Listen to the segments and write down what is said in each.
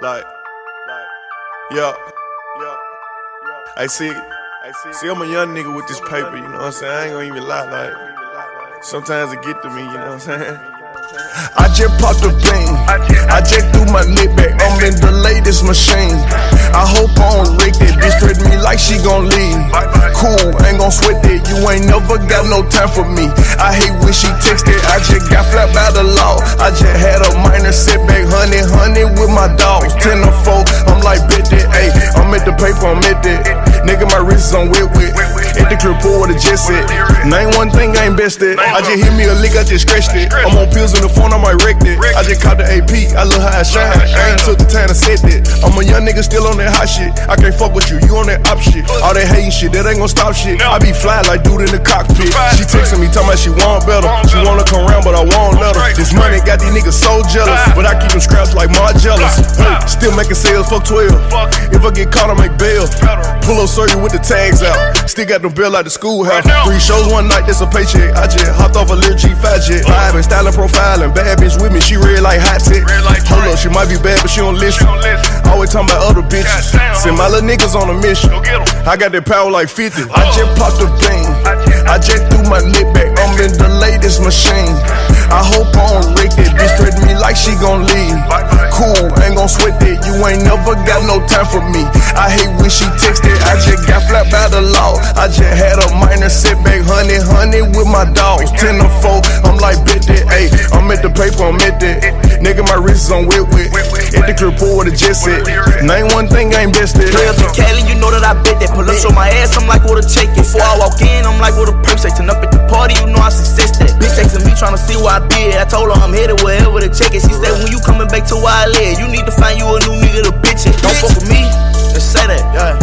Like, like, yeah, yeah, yeah. I see, I see. See, I'm a young nigga with this paper, you know what I'm saying? I ain't gonna even lie, like, sometimes it get to me, you know what I'm saying? I just popped a bean. I just threw my neck back. I'm in the latest machine. I hope I don't wreck that bitch. Threaten me like she gon' leave. Cool, gon' sweat that. You ain't never got no time for me. I hate when she texted. I just got flat by the law. I just had a minor setback. Honey, honey with my dogs. 10 or 4. I'm like, that. Ayy, I'm at the paper, I'm at that. Nigga, my wrist is on wet wet. At the crib, pour with a jet set. Name one thing I ain't best at. I just hit me a lick, I just scratched it. I'm on pills in the phone, I might I look how I shine. I ain't took the time to set that. I'm a young nigga still on that hot shit. I can't fuck with you, you on that op shit. All that hating shit, that ain't gon' stop shit. I be fly like dude in the cockpit. She texting me, talking about she want better. She wanna come around, but I won't let her. This money got these niggas so jealous. But I keep them scraps like Margellus. Hey, still making sales, fuck 12. If I get caught, I make bail. Pull up surgery with the tags out. Still got the bill like the schoolhouse. Three shows one night, that's a paycheck. I just hopped off a little G5 jet. Vibing, styling, profiling. Bad bitch with me, she real like hot tech. Hold up, she might be bad, but she don't listen. Always talking about other bitches. Send my little niggas on a mission. I got that power like 50. I just popped a bean. I just threw my neck back. I'm in the latest machine. I hope I don't wreck that bitch. Threaten me like she gon' leave. Cool, ain't gon' sweat that. You ain't never got no time for me. I hate when she texted. I just got flat by the law. I just had a minor setback. Honey, honey with my dogs. 10 or 4. I'm like, bet that. Ayy, I'm at the paper, I'm at that. Nigga, my wrist is on wet wet. At the crib, pour with a jet set. Name one thing I ain't best at. Real to Cali, you know that I bet that. Pull up, show my ass, I'm like, what a check it. Before I walk in, I'm like, what a purse. Turn up at the tryna see where I be at. I told her I'm headed wherever to check it. She said, when you coming back to where I live, you need to find you a new nigga to bitch it. Don't fuck with me, just say that. Yeah.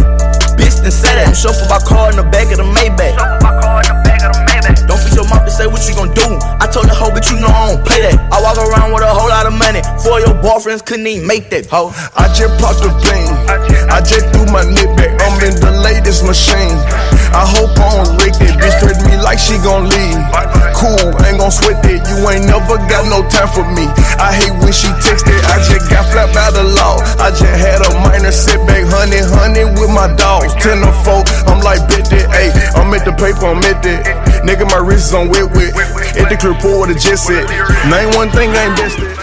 Bitch, then say that. I'm chauffeur my car in the back of the Maybach. Don't fit your mouth to say what you gon' do. I told the hoe, but you know I don't play that. I walk around with a whole lot of money. Four of your boyfriends couldn't even make that hoe. I just popped the bean. I just threw my neck back. I'm in the latest machine. I hope I don't wreck like she gon' leave. Cool, ain't gon' sweat that. You ain't never got no time for me. I hate when she texted. It. I just got flat by the law. I just had a minor setback. Honey, honey with my dogs. 10 or 4. I'm like, that. Ayy, I'm at the paper, I'm at that. Nigga, my wrist is on wet wet. At the with a jet set. Name one thing I ain't best at.